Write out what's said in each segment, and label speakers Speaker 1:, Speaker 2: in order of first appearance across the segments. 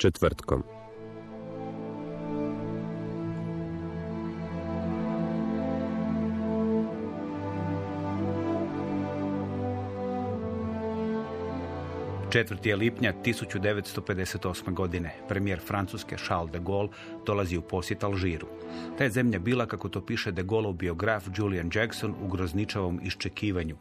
Speaker 1: Četvrtkom.
Speaker 2: Četvrti je lipnja 1958. godine. Premijer Francuske Charles de Gaulle dolazi u posjet Alžiru. Ta je zemlja bila, kako to piše de Gaulleov biograf Julian Jackson, u grozničavom iščekivanju.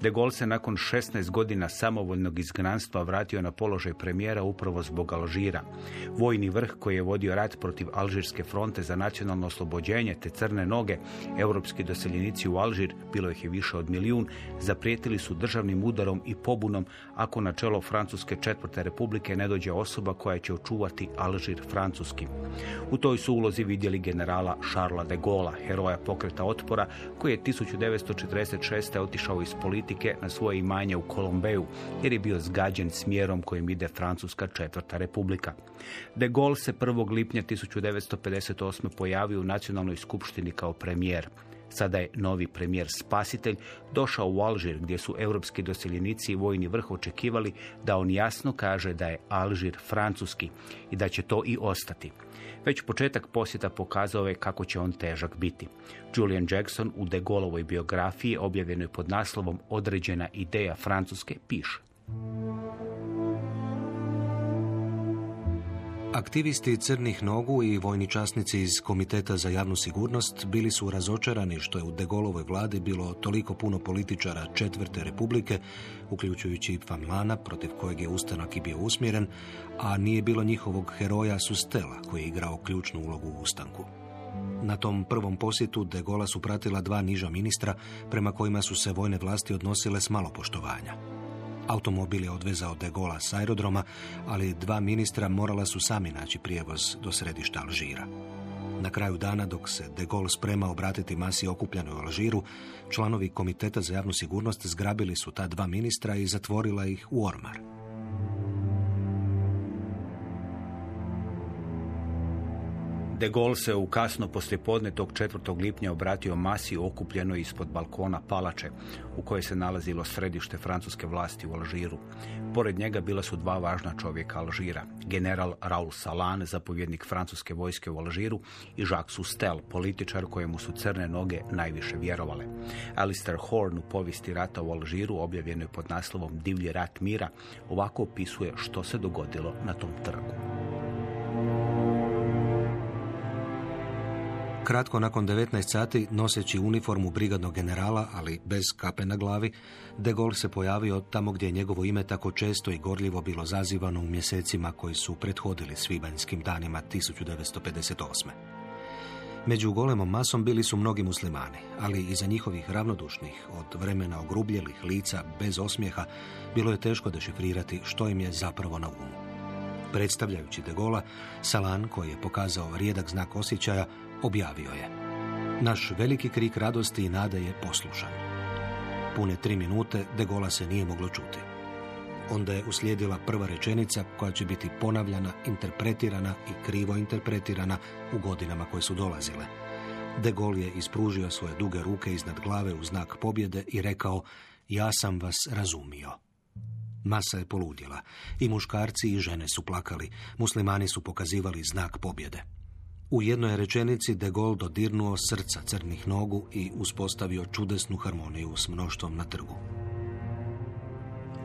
Speaker 2: De Gaulle se nakon 16 godina samovoljnog izgnanstva vratio na položaj premijera upravo zbog Alžira. Vojni vrh koji je vodio rat protiv Alžirske fronte za nacionalno oslobođenje te crne noge, europski doseljenici u Alžir, bilo ih je više od milijun, zaprijetili su državnim udarom i pobunom ako na čelo Francuske četvrte republike ne dođe osoba koja će očuvati Alžir francuski. U toj su ulozi vidjeli generala Charlesa de Gaulle, heroja pokreta otpora, koji je 1946. otišao iz politike na svoje imanje u Kolombeju, jer je bio zgađen smjerom kojim ide Francuska četvrta republika. De Gaulle se 1. lipnja 1958. pojavio u nacionalnoj skupštini kao premijer. Sada je novi premijer spasitelj došao u Alžir gdje su europski doseljenici i vojni vrh očekivali da on jasno kaže da je Alžir francuski i da će to i ostati. Već početak posjeta pokazao je kako će on težak biti. Julian Jackson u De Gaulleovoj biografiji objavljenoj pod naslovom Određena ideja Francuske piše.
Speaker 3: Aktivisti crnih nogu i vojni časnici iz Komiteta za javnu sigurnost bili su razočarani što je u De Gaulleovoj vladi bilo toliko puno političara četvrte republike, uključujući i Famlana, protiv kojeg je ustanak i bio usmjeren, a nije bilo njihovog heroja Sustela, koji je igrao ključnu ulogu u ustanku. Na tom prvom posjetu De Gaulle su pratila dva niža ministra prema kojima su se vojne vlasti odnosile s malo poštovanja. Automobil je odvezao De Gola s aerodroma, ali dva ministra morala su sami naći prijevoz do središta Alžira. Na kraju dana, dok se De Gaulle sprema obratiti masi okupljanoj u Alžiru, članovi Komiteta za javnu sigurnost zgrabili su ta dva ministra i zatvorila ih u ormar.
Speaker 2: De Gaulle se u kasno poslijepodne tog 4. lipnja obratio masi okupljenoj ispod balkona palače u kojoj se nalazilo središte francuske vlasti u Alžiru. Pored njega bila su dva važna čovjeka Alžira. General Raoul Salan, zapovjednik francuske vojske u Alžiru i Jacques Sustel, političar kojemu su crne noge najviše vjerovale. Alistair Horn u povijesti rata u Alžiru objavljenoj pod naslovom Divlji rat mira ovako opisuje što se dogodilo na tom trgu.
Speaker 3: Kratko nakon 19 sati, noseći uniformu brigadnog generala, ali bez kape na glavi, De Gaulle se pojavio tamo gdje je njegovo ime tako često i gorljivo bilo zazivano u mjesecima koji su prethodili svibanjskim danima 1958. Među golemom masom bili su mnogi muslimani, ali iza njihovih ravnodušnih, od vremena ogrubljelih lica bez osmijeha, bilo je teško dešifrirati što im je zapravo na umu. Predstavljajući De Gola, Salan, koji je pokazao rijedak znak osjećaja, objavio je. Naš veliki krik radosti i nade je poslušan. Pune tri minute De Gola se nije moglo čuti. Onda je uslijedila prva rečenica koja će biti ponavljana, interpretirana i krivo interpretirana u godinama koje su dolazile. De Gaulle je ispružio svoje duge ruke iznad glave u znak pobjede i rekao ja sam vas razumio. Masa je poludjela. I muškarci i žene su plakali. Muslimani su pokazivali znak pobjede. U jednoj rečenici De Gaulle dodirnuo srca crnih nogu i uspostavio čudesnu harmoniju s mnoštvom na trgu.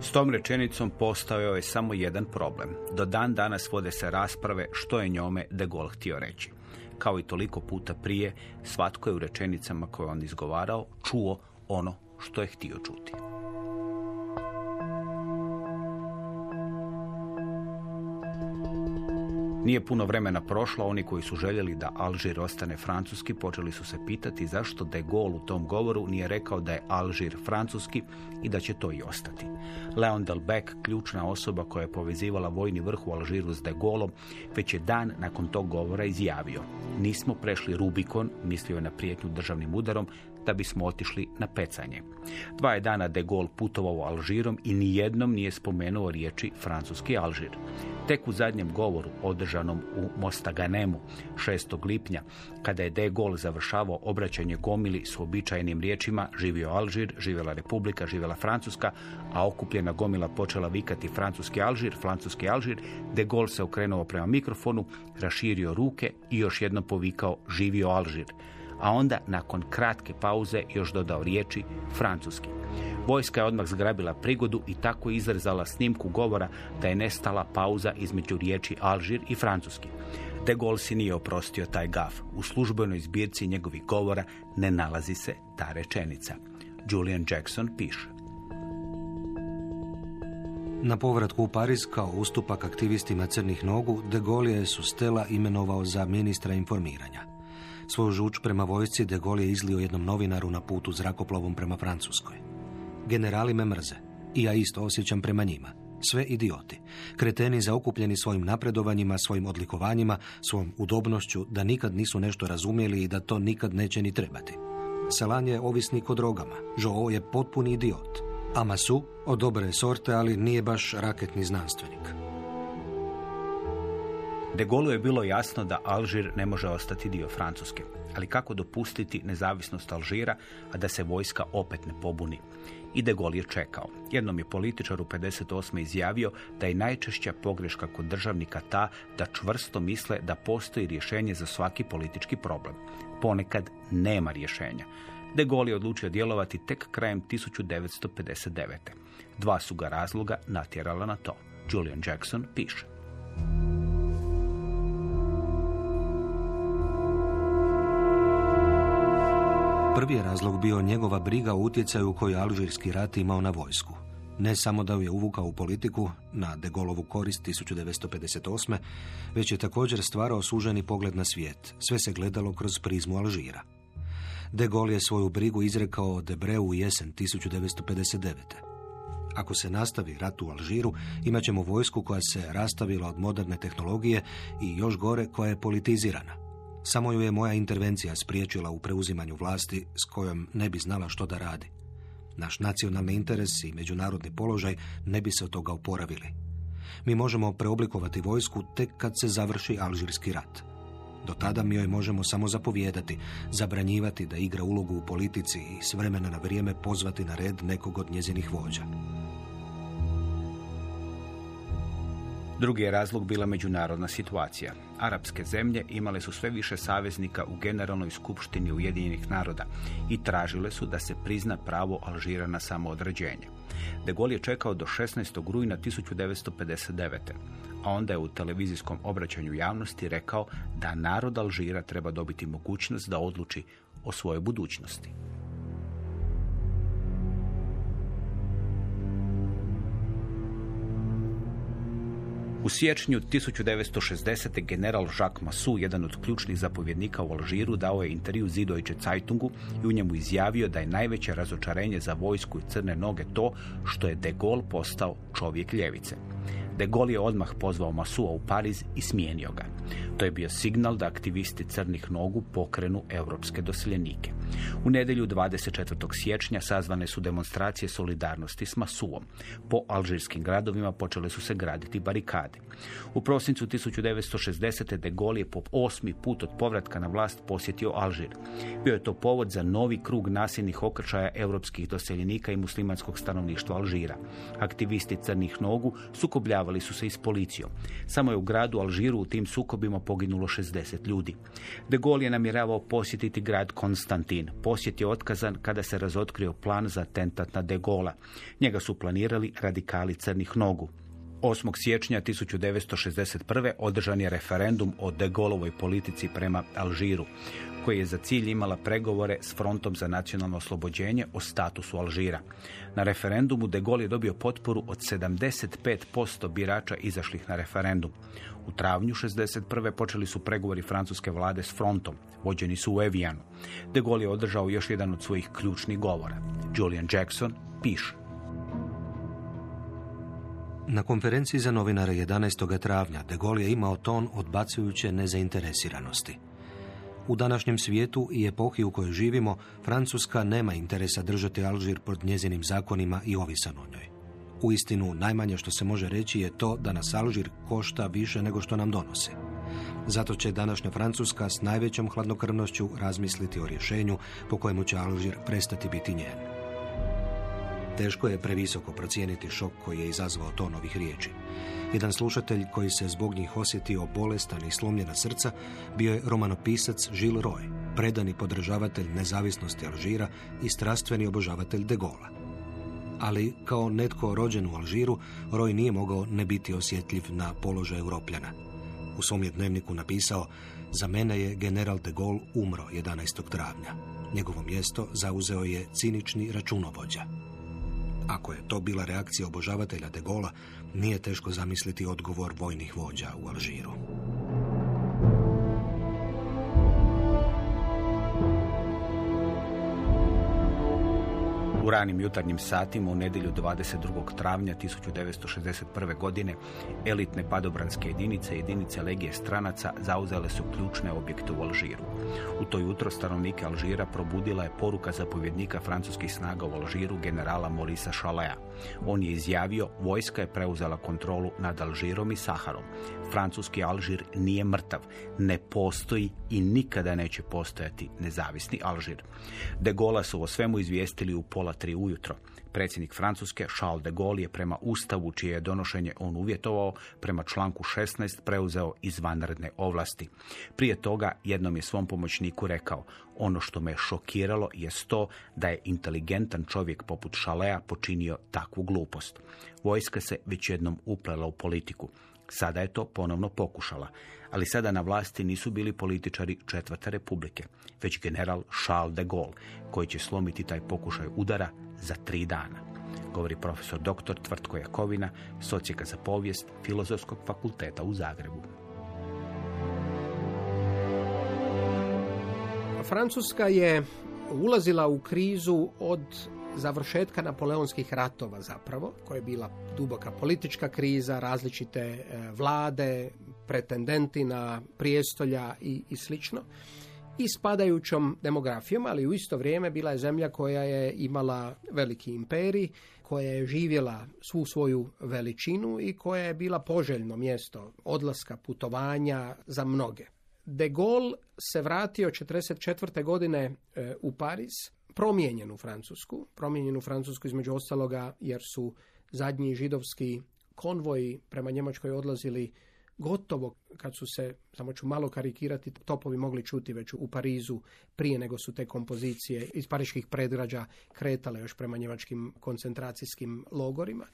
Speaker 2: S tom rečenicom postojao je samo jedan problem. Do dan danas vode se rasprave što je njome De Gaulle htio reći. Kao i toliko puta prije, svatko je u rečenicama koje on izgovarao čuo ono što je htio čuti. Nije puno vremena prošlo, oni koji su željeli da Alžir ostane francuski počeli su se pitati zašto de Gaulle u tom govoru nije rekao da je Alžir francuski i da će to i ostati. Leon Delbecq, ključna osoba koja je povezivala vojni vrh u Alžiru s de Gaulleom, već je dan nakon tog govora izjavio nismo prešli Rubikon, mislio je na prijetnju državnim udarom, da bismo otišli na pecanje. Dva je dana de Gaulle putovao Alžirom i nijednom nije spomenuo riječi francuski Alžir. Tek u zadnjem govoru, održanom u Mostaganemu 6. lipnja, kada je de Gaulle završavao obraćanje gomili s uobičajenim riječima živio Alžir, živjela Republika, živjela Francuska, a okupljena gomila počela vikati francuski Alžir, francuski Alžir, de Gaulle se okrenuo prema mikrofonu, raširio ruke i još jednom povikao živio Alžir a onda nakon kratke pauze još dodao riječi francuski. Vojska je odmah zgrabila prigodu i tako izrezala snimku govora da je nestala pauza između riječi Alžir i francuski. De Gaulle si nije oprostio taj gaf. U službenoj zbirci njegovih govora ne nalazi se ta rečenica. Julian Jackson piše.
Speaker 3: Na povratku u Pariz kao ustupak aktivistima crnih nogu, de Gaulle je Sustela imenovao za ministra informiranja. Svoju žuč prema vojsci de Gaulle je izlio jednom novinaru na putu zrakoplovom prema Francuskoj. Generali me mrze. I ja isto osjećam prema njima. Sve idioti. Kreteni zaokupljeni svojim napredovanjima, svojim odlikovanjima, svojom udobnošću, da nikad nisu nešto razumjeli i da to nikad neće ni trebati. Salan je ovisnik o drogama. Joe je potpuni idiot. Amasu od dobre sorte, ali nije baš raketni znanstvenik.
Speaker 2: De Gaulle je bilo jasno da Alžir ne može ostati dio Francuske. Ali kako dopustiti nezavisnost Alžira, a da se vojska opet ne pobuni? I De Gaulle je čekao. Jednom je političar u 58. izjavio da je najčešća pogreška kod državnika ta da čvrsto misle da postoji rješenje za svaki politički problem. Ponekad nema rješenja. De Gaulle je odlučio djelovati tek krajem 1959. Dva su ga razloga natjerala na to. Julian Jackson piše.
Speaker 3: Prvi je razlog bio njegova briga o utjecaju koju Alžirski rat imao na vojsku. Ne samo da ju je uvukao u politiku na De Gaulovu korist 1958. već je također stvarao suženi pogled na svijet. Sve se gledalo kroz prizmu Alžira. De Gaulle je svoju brigu izrekao Debreu u jesen 1959. Ako se nastavi rat u Alžiru, imat ćemo vojsku koja se rastavila od moderne tehnologije i još gore koja je politizirana. Samo ju je moja intervencija spriječila u preuzimanju vlasti s kojom ne bi znala što da radi. Naš nacionalni interes i međunarodni položaj ne bi se od toga oporavili. Mi možemo preoblikovati vojsku tek kad se završi Alžirski rat. Do tada mi joj možemo samo zapovijedati, zabranjivati da igra ulogu u politici i s vremena na vrijeme pozvati na red nekog od njezinih vođa.
Speaker 2: Drugi je razlog bila međunarodna situacija. Arapske zemlje imale su sve više saveznika u Generalnoj skupštini Ujedinjenih naroda i tražile su da se prizna pravo Alžira na samoodređenje. De Gaulle je čekao do 16. rujna 1959. A onda je u televizijskom obraćanju javnosti rekao da narod Alžira treba dobiti mogućnost da odluči o svojoj budućnosti. U siječnju 1960. general Jacques Massou, jedan od ključnih zapovjednika u Alžiru, dao je intervju Zidoiće Zeitungu i u njemu izjavio da je najveće razočarenje za vojsku i crne noge to što je de Gaulle postao čovjek ljevice. De Gaulle je odmah pozvao Masua u Pariz i smijenio ga. To je bio signal da aktivisti crnih nogu pokrenu europske doseljenike. U nedjelju 24. siječnja sazvane su demonstracije solidarnosti s Masuom. Po alžirskim gradovima počele su se graditi barikade. U prosincu 1960. de Gaulle je po osmi put od povratka na vlast posjetio Alžir. Bio je to povod za novi krug nasilnih okršaja europskih doseljenika i muslimanskog stanovništva Alžira. Aktivisti crnih nogu sukobljavali su se i s policijom. Samo je u gradu Alžiru u tim sukobima poginulo 60 ljudi. De Gaulle je namjeravao posjetiti grad Konstantin. Posjet je otkazan kada se razotkrio plan za atentat na De Gaulle. Njega su planirali radikali crnih nogu. 8. siječnja 1961. održan je referendum o de Gaulleovoj politici prema Alžiru, koji je za cilj imala pregovore s Frontom za nacionalno oslobođenje o statusu Alžira. Na referendumu de Gaulle je dobio potporu od 75% birača izašlih na referendum. U travnju 61. počeli su pregovori francuske vlade s frontom, vođeni su u Evijanu. De Gaulle je održao još jedan od svojih ključnih govora. Julian Jackson piše.
Speaker 3: Na konferenciji za novinare 11. travnja de Gaulle je imao ton odbacujuće nezainteresiranosti. U današnjem svijetu i epohi u kojoj živimo, Francuska nema interesa držati Alžir pod njezinim zakonima i ovisan o njoj. U istinu, najmanje što se može reći je to da nas Alžir košta više nego što nam donosi. Zato će današnja Francuska s najvećom hladnokrvnošću razmisliti o rješenju po kojemu će Alžir prestati biti njen. Teško je previsoko procijeniti šok koji je izazvao to novih riječi. Jedan slušatelj koji se zbog njih osjetio bolestan i slomljena srca bio je romanopisac Gilles Roy, predani podržavatelj nezavisnosti Alžira i strastveni obožavatelj de Gaulle ali kao netko rođen u Alžiru, Roy nije mogao ne biti osjetljiv na položaj Europljana. U svom je dnevniku napisao, za mene je general de Gaulle umro 11. travnja. Njegovo mjesto zauzeo je cinični računovođa. Ako je to bila reakcija obožavatelja de Gola, nije teško zamisliti odgovor vojnih vođa u Alžiru.
Speaker 2: U ranim jutarnjim satima u nedjelju 22. travnja 1961. godine elitne padobranske jedinice jedinice legije stranaca zauzele su ključne objekte u Alžiru. U to jutro stanovnike Alžira probudila je poruka zapovjednika francuskih snaga u Alžiru generala Morisa Chalea. On je izjavio vojska je preuzela kontrolu nad Alžirom i Saharom. Francuski Alžir nije mrtav, ne postoji i nikada neće postojati nezavisni Alžir. De Gaulle su o svemu izvijestili u pola tri ujutro. Predsjednik Francuske Charles de Gaulle je prema Ustavu, čije je donošenje on uvjetovao, prema članku 16 preuzeo izvanredne ovlasti. Prije toga jednom je svom pomoćniku rekao, ono što me šokiralo je to da je inteligentan čovjek poput Šalea počinio takvu glupost. Vojska se već jednom uplela u politiku. Sada je to ponovno pokušala, ali sada na vlasti nisu bili političari četvrte republike, već general Charles de Gaulle, koji će slomiti taj pokušaj udara za tri dana. Govori profesor dr. Tvrtko Jakovina, socijeka za povijest Filozofskog fakulteta u Zagrebu.
Speaker 4: Francuska je ulazila u krizu od završetka napoleonskih ratova zapravo, koja je bila duboka politička kriza, različite e, vlade, pretendenti na prijestolja i, i slično i spadajućom demografijom, ali u isto vrijeme bila je zemlja koja je imala veliki imperij, koja je živjela svu svoju veličinu i koja je bila poželjno mjesto odlaska, putovanja za mnoge. De Gaulle se vratio 1944. godine e, u Pariz, promijenjen u Francusku, promijenjen u Francusku između ostaloga jer su zadnji židovski konvoji prema Njemačkoj odlazili gotovo kad su se, samo ću malo karikirati, topovi mogli čuti već u Parizu prije nego su te kompozicije iz pariških predgrađa kretale još prema njemačkim koncentracijskim logorima.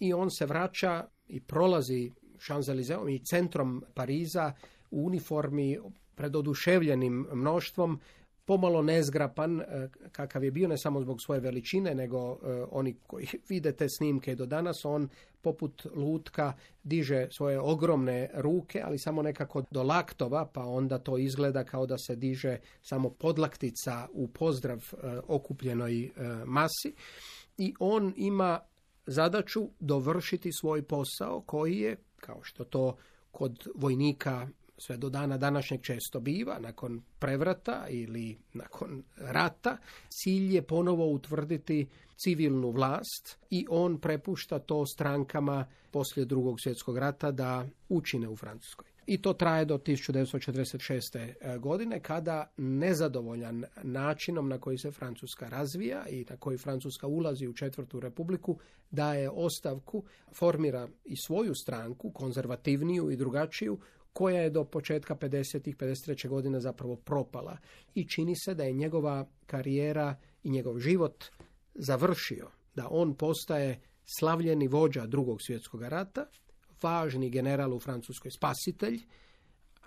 Speaker 4: I on se vraća i prolazi Champs-Élysées i centrom Pariza u uniformi pred oduševljenim mnoštvom pomalo nezgrapan e, kakav je bio ne samo zbog svoje veličine nego e, oni koji vide te snimke do danas on poput lutka diže svoje ogromne ruke ali samo nekako do laktova pa onda to izgleda kao da se diže samo podlaktica u pozdrav e, okupljenoj masi. I on ima zadaću dovršiti svoj posao koji je kao što to kod vojnika sve do dana današnjeg često biva, nakon prevrata ili nakon rata, cilj je ponovo utvrditi civilnu vlast i on prepušta to strankama poslije drugog svjetskog rata da učine u Francuskoj. I to traje do 1946. E, godine kada nezadovoljan načinom na koji se Francuska razvija i na koji Francuska ulazi u četvrtu republiku daje ostavku, formira i svoju stranku, konzervativniju i drugačiju, koja je do početka 50. 53. godine zapravo propala. I čini se da je njegova karijera i njegov život završio, da on postaje slavljeni vođa drugog svjetskog rata važni general u Francuskoj spasitelj,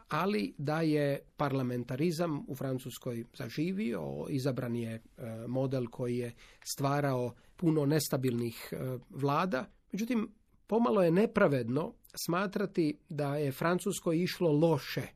Speaker 4: ali da je parlamentarizam u Francuskoj zaživio, izabran je e, model koji je stvarao puno nestabilnih e, vlada. Međutim, pomalo je nepravedno smatrati da je Francuskoj išlo loše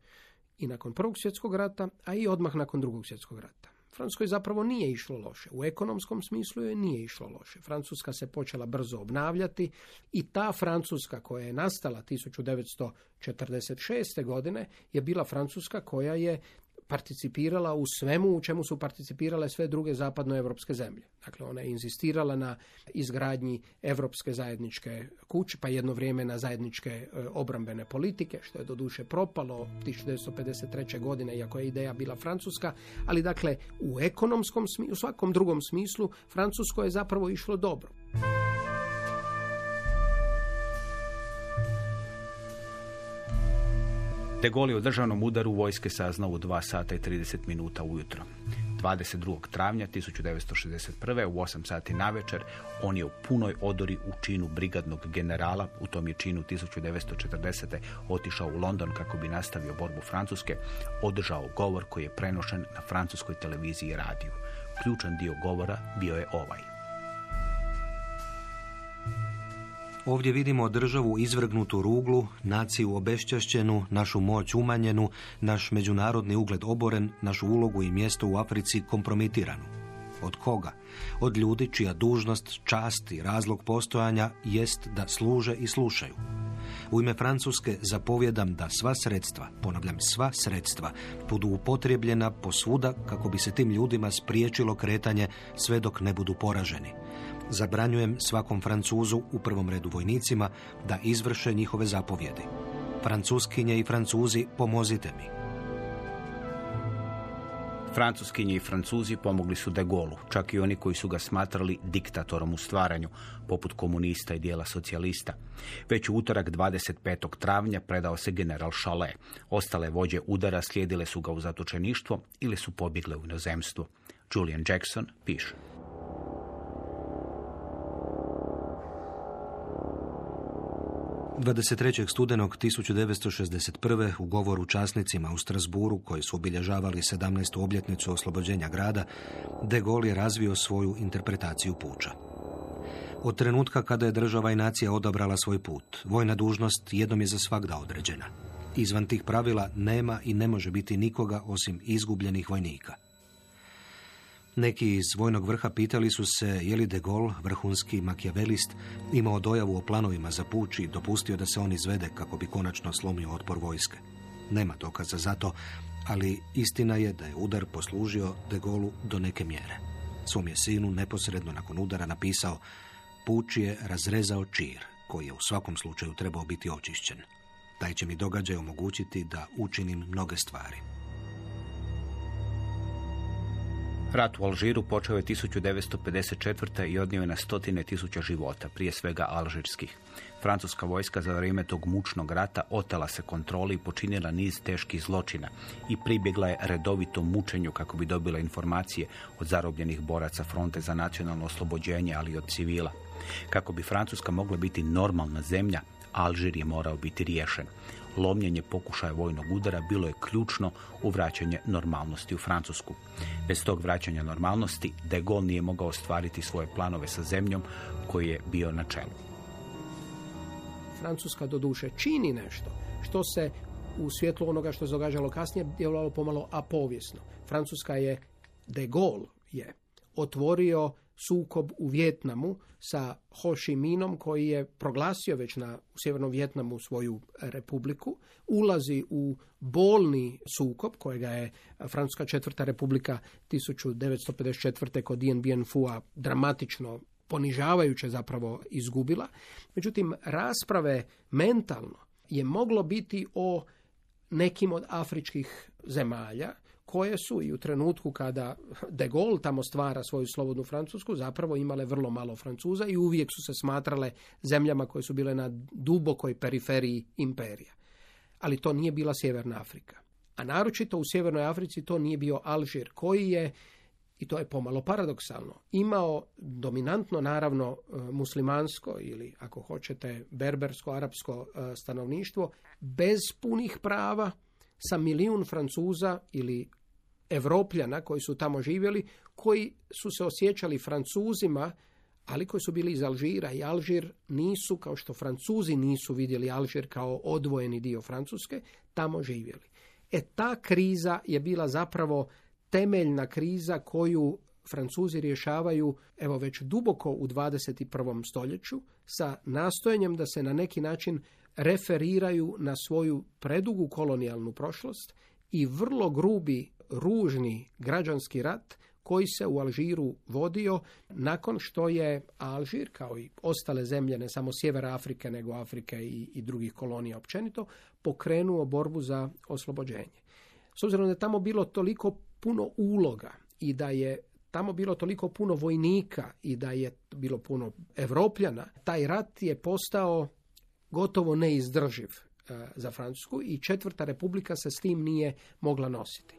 Speaker 4: i nakon Prvog svjetskog rata, a i odmah nakon Drugog svjetskog rata. Francuskoj zapravo nije išlo loše. U ekonomskom smislu je nije išlo loše. Francuska se počela brzo obnavljati i ta Francuska koja je nastala 1946. godine je bila Francuska koja je participirala u svemu u čemu su participirale sve druge zapadnoevropske zemlje. Dakle, ona je inzistirala na izgradnji europske zajedničke kuće, pa jedno vrijeme na zajedničke e, obrambene politike, što je doduše propalo 1953. godine, iako je ideja bila francuska, ali dakle, u ekonomskom smislu, u svakom drugom smislu, Francusko je zapravo išlo dobro.
Speaker 2: De Gaulle je u državnom udaru vojske saznao u 2 sata i 30 minuta ujutro. 22. travnja 1961. u 8 sati navečer on je u punoj odori u činu brigadnog generala, u tom je činu 1940. otišao u London kako bi nastavio borbu Francuske, održao govor koji je prenošen na francuskoj televiziji i radiju. Ključan dio govora bio je ovaj.
Speaker 3: Ovdje vidimo državu izvrgnutu ruglu, naciju obešćašćenu, našu moć umanjenu, naš međunarodni ugled oboren, našu ulogu i mjesto u Africi kompromitiranu. Od koga? Od ljudi čija dužnost, čast i razlog postojanja jest da služe i slušaju. U ime Francuske zapovjedam da sva sredstva, ponavljam sva sredstva, budu upotrijebljena posvuda kako bi se tim ljudima spriječilo kretanje sve dok ne budu poraženi. Zabranjujem svakom Francuzu, u prvom redu vojnicima, da izvrše njihove zapovjedi. Francuskinje i Francuzi, pomozite mi.
Speaker 2: Francuskinje i Francuzi pomogli su de Gaullu, čak i oni koji su ga smatrali diktatorom u stvaranju, poput komunista i dijela socijalista. Već u utorak 25. travnja predao se general Chalet. Ostale vođe udara slijedile su ga u zatočeništvo ili su pobjegle u inozemstvo. Julian Jackson piše.
Speaker 3: 23. studenog 1961. u govoru časnicima u Strasburu, koji su obilježavali 17. obljetnicu oslobođenja grada, de Gaulle je razvio svoju interpretaciju puča. Od trenutka kada je država i nacija odabrala svoj put, vojna dužnost jednom je za svakda određena. Izvan tih pravila nema i ne može biti nikoga osim izgubljenih vojnika – neki iz vojnog vrha pitali su se je li de Gaulle, vrhunski makijavelist, imao dojavu o planovima za puć i dopustio da se on izvede kako bi konačno slomio otpor vojske. Nema dokaza za to, ali istina je da je udar poslužio de Gaullu do neke mjere. Svom je sinu neposredno nakon udara napisao Puć je razrezao čir, koji je u svakom slučaju trebao biti očišćen. Taj će mi događaj omogućiti da učinim mnoge stvari.
Speaker 2: Rat u Alžiru počeo je 1954. i odnio je na stotine tisuća života, prije svega alžirskih. Francuska vojska za vrijeme tog mučnog rata otela se kontroli i počinila niz teških zločina i pribjegla je redovitom mučenju kako bi dobila informacije od zarobljenih boraca fronte za nacionalno oslobođenje, ali i od civila. Kako bi Francuska mogla biti normalna zemlja, Alžir je morao biti riješen lomljenje pokušaja vojnog udara bilo je ključno u vraćanje normalnosti u Francusku. Bez tog vraćanja normalnosti de Gaulle nije mogao ostvariti svoje planove sa zemljom koji je bio na čelu.
Speaker 4: Francuska doduše čini nešto što se u svjetlu onoga što se događalo kasnije djelovalo pomalo apovijesno. Francuska je de Gaulle je otvorio sukob u Vjetnamu sa Ho Chi Minom koji je proglasio već na Sjevernom Vjetnamu svoju republiku, ulazi u bolni sukob kojega je Francuska četvrta republika 1954. kod Dien Bien Phu dramatično ponižavajuće zapravo izgubila. Međutim, rasprave mentalno je moglo biti o nekim od afričkih zemalja koje su i u trenutku kada de Gaulle tamo stvara svoju slobodnu Francusku zapravo imale vrlo malo Francuza i uvijek su se smatrale zemljama koje su bile na dubokoj periferiji imperija. Ali to nije bila Sjeverna Afrika. A naročito u Sjevernoj Africi to nije bio Alžir koji je i to je pomalo paradoksalno, imao dominantno naravno e, muslimansko ili ako hoćete berbersko, arapsko e, stanovništvo bez punih prava sa milijun Francuza ili Evropljana koji su tamo živjeli, koji su se osjećali Francuzima, ali koji su bili iz Alžira i Alžir nisu, kao što Francuzi nisu vidjeli Alžir kao odvojeni dio Francuske, tamo živjeli. E ta kriza je bila zapravo temeljna kriza koju Francuzi rješavaju evo već duboko u 21. stoljeću sa nastojanjem da se na neki način referiraju na svoju predugu kolonijalnu prošlost i vrlo grubi, ružni građanski rat koji se u Alžiru vodio nakon što je Alžir, kao i ostale zemlje, ne samo sjevera Afrike, nego Afrike i, i drugih kolonija općenito, pokrenuo borbu za oslobođenje. S obzirom da je tamo bilo toliko puno uloga i da je tamo bilo toliko puno vojnika i da je bilo puno Evropljana, taj rat je postao gotovo neizdrživ e, za Francusku i četvrta republika se s tim nije mogla nositi.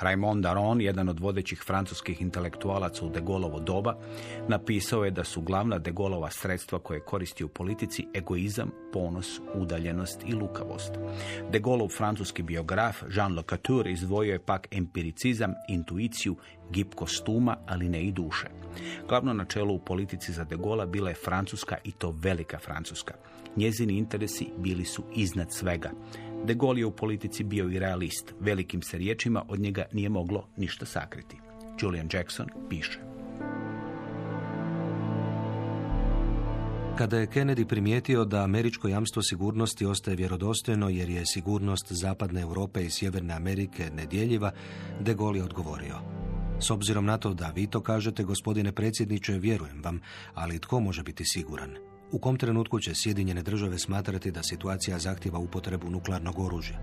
Speaker 2: Raymond Aron, jedan od vodećih francuskih intelektualaca u de Gaulovo doba, napisao je da su glavna de Gaulova sredstva koje koristi u politici egoizam, ponos, udaljenost i lukavost. De Gaulov francuski biograf Jean Le Couture izdvojio je pak empiricizam, intuiciju, gip kostuma, ali ne i duše. Glavno načelo u politici za de Gaulle bila je Francuska i to velika Francuska. Njezini interesi bili su iznad svega. De Gaulle je u politici bio i realist. Velikim se riječima od njega nije moglo ništa sakriti. Julian Jackson piše.
Speaker 3: Kada je Kennedy primijetio da američko jamstvo sigurnosti ostaje vjerodostojno jer je sigurnost Zapadne Europe i Sjeverne Amerike nedjeljiva, de Gaulle je odgovorio. S obzirom na to da vi to kažete, gospodine predsjedniče, vjerujem vam, ali tko može biti siguran? U kom trenutku će Sjedinjene države smatrati da situacija zahtjeva upotrebu nuklearnog oružja?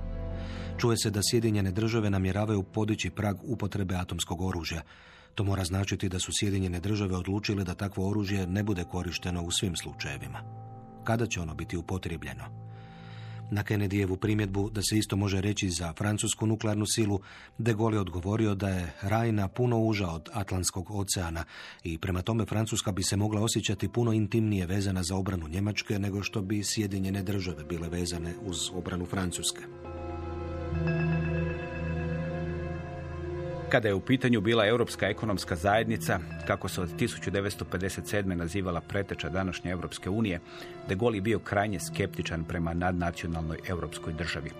Speaker 3: Čuje se da Sjedinjene države namjeravaju podići prag upotrebe atomskog oružja. To mora značiti da su Sjedinjene države odlučile da takvo oružje ne bude korišteno u svim slučajevima. Kada će ono biti upotrijebljeno? Na Kennedyjevu primjedbu da se isto može reći za francusku nuklearnu silu, de Gaulle odgovorio da je Rajna puno uža od Atlantskog oceana i prema tome Francuska bi se mogla osjećati puno intimnije vezana za obranu Njemačke nego što bi Sjedinjene države bile vezane uz obranu Francuske.
Speaker 2: Kada je u pitanju bila Europska ekonomska zajednica, kako se od 1957. nazivala preteča današnje Europske unije, de Gaulle je bio krajnje skeptičan prema nadnacionalnoj europskoj državi.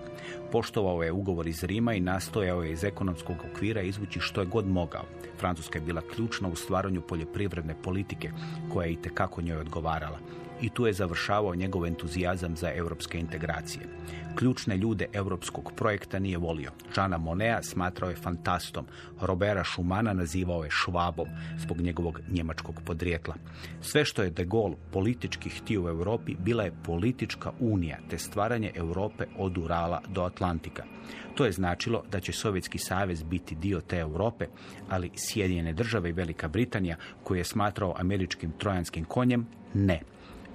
Speaker 2: Poštovao je ugovor iz Rima i nastojao je iz ekonomskog okvira izvući što je god mogao. Francuska je bila ključna u stvaranju poljoprivredne politike, koja je i tekako njoj odgovarala i tu je završavao njegov entuzijazam za europske integracije. Ključne ljude europskog projekta nije volio. Žana Monea smatrao je fantastom, Robera Schumana nazivao je švabom zbog njegovog njemačkog podrijetla. Sve što je de Gaulle politički htio u Europi bila je politička unija te stvaranje Europe od Urala do Atlantika. To je značilo da će Sovjetski savez biti dio te Europe, ali Sjedinjene države i Velika Britanija, koju je smatrao američkim trojanskim konjem, ne.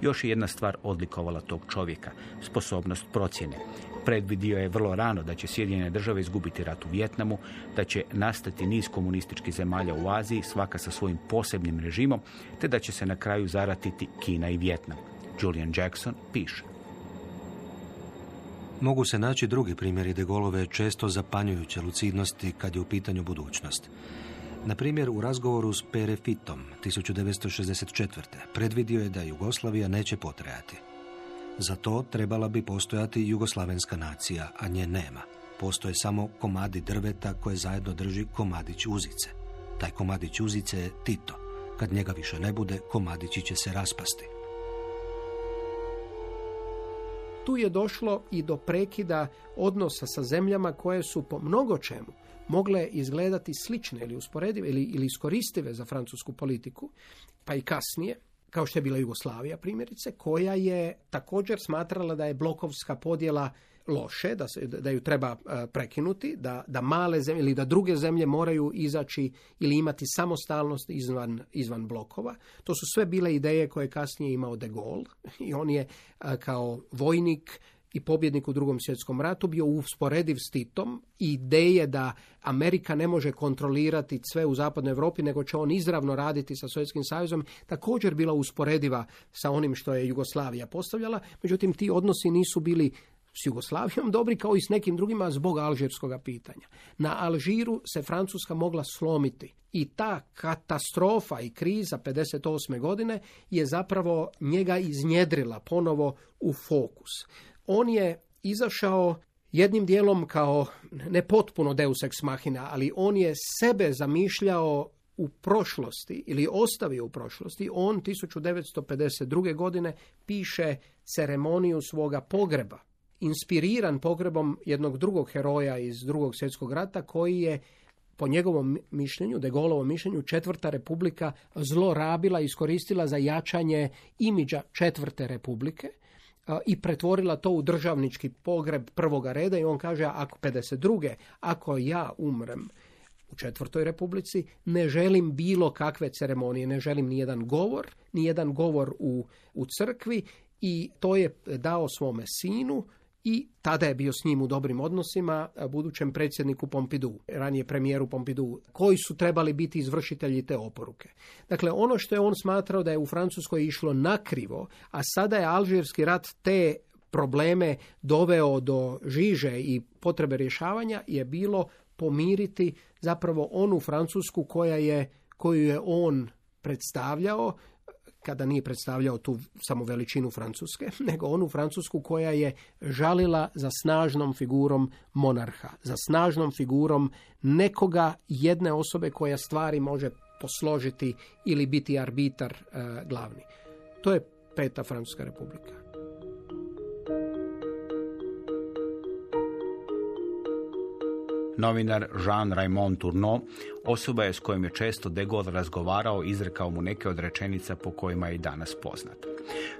Speaker 2: Još je jedna stvar odlikovala tog čovjeka, sposobnost procjene. Predvidio je vrlo rano da će Sjedinjene države izgubiti rat u Vjetnamu, da će nastati niz komunističkih zemalja u Aziji, svaka sa svojim posebnim režimom, te da će se na kraju zaratiti Kina i Vjetnam. Julian Jackson piše.
Speaker 3: Mogu se naći drugi primjeri de Golove često zapanjujuće lucidnosti kad je u pitanju budućnost. Na primjer, u razgovoru s Pere Fitom 1964. predvidio je da Jugoslavija neće potrajati. Za to trebala bi postojati jugoslavenska nacija, a nje nema. Postoje samo komadi drveta koje zajedno drži komadić uzice. Taj komadić uzice je Tito. Kad njega više ne bude, komadići će se raspasti.
Speaker 4: Tu je došlo i do prekida odnosa sa zemljama koje su po mnogo čemu mogle izgledati slične ili usporedive ili, ili iskoristive za francusku politiku, pa i kasnije, kao što je bila Jugoslavija primjerice, koja je također smatrala da je blokovska podjela loše, da, se, da ju treba e, prekinuti, da, da male zemlje ili da druge zemlje moraju izaći ili imati samostalnost izvan, izvan blokova. To su sve bile ideje koje je kasnije imao de Gaulle i on je e, kao vojnik i pobjednik u drugom svjetskom ratu bio usporediv s Titom i ideje da Amerika ne može kontrolirati sve u zapadnoj Europi nego će on izravno raditi sa Sovjetskim savezom također bila usporediva sa onim što je Jugoslavija postavljala, međutim ti odnosi nisu bili s Jugoslavijom dobri kao i s nekim drugima zbog alžirskog pitanja. Na Alžiru se Francuska mogla slomiti i ta katastrofa i kriza 58. godine je zapravo njega iznjedrila ponovo u fokus on je izašao jednim dijelom kao ne potpuno deus ex machina, ali on je sebe zamišljao u prošlosti ili ostavio u prošlosti. On 1952. godine piše ceremoniju svoga pogreba, inspiriran pogrebom jednog drugog heroja iz drugog svjetskog rata koji je po njegovom mišljenju, de Gaulovom mišljenju, četvrta republika zlorabila i iskoristila za jačanje imidža četvrte republike i pretvorila to u državnički pogreb prvoga reda i on kaže ako 52. ako ja umrem u četvrtoj republici ne želim bilo kakve ceremonije, ne želim ni jedan govor, ni jedan govor u, u crkvi i to je dao svome sinu i tada je bio s njim u dobrim odnosima budućem predsjedniku Pompidou, ranije premijeru Pompidou, koji su trebali biti izvršitelji te oporuke. Dakle, ono što je on smatrao da je u Francuskoj išlo nakrivo, a sada je Alžirski rat te probleme doveo do žiže i potrebe rješavanja je bilo pomiriti zapravo onu Francusku koja je, koju je on predstavljao kada nije predstavljao tu samo veličinu Francuske, nego onu Francusku koja je žalila za snažnom figurom monarha, za snažnom figurom nekoga jedne osobe koja stvari može posložiti ili biti arbitar e, glavni. To je peta Francuska republika.
Speaker 2: Novinar Jean Raymond Tourneau osoba je s kojim je često de Gaulle razgovarao izrekao mu neke od rečenica po kojima je i danas poznat.